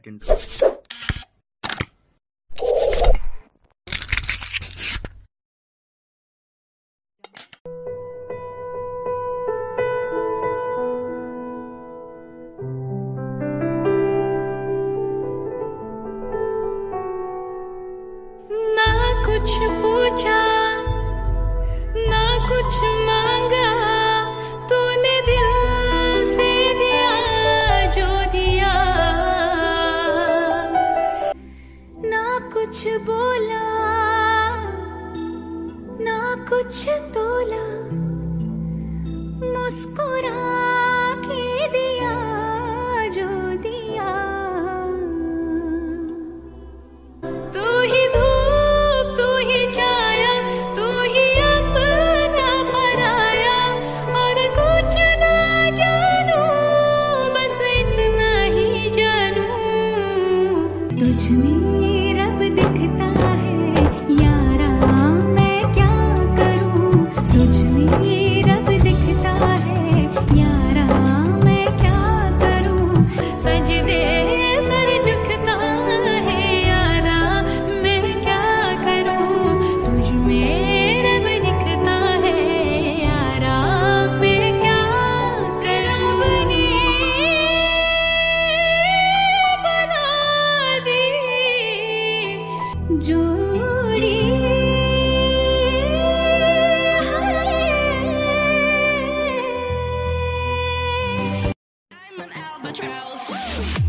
attend कुछ कुछ बोला, ना कुछ तोला। मुस्कुरा के दिया, जो दिया। तू ही धूप, तू ही छाया, तू ही अपना पराया। और कुछ ना जानू, बस इतना ही जानू। तुझ में दिखता albatross.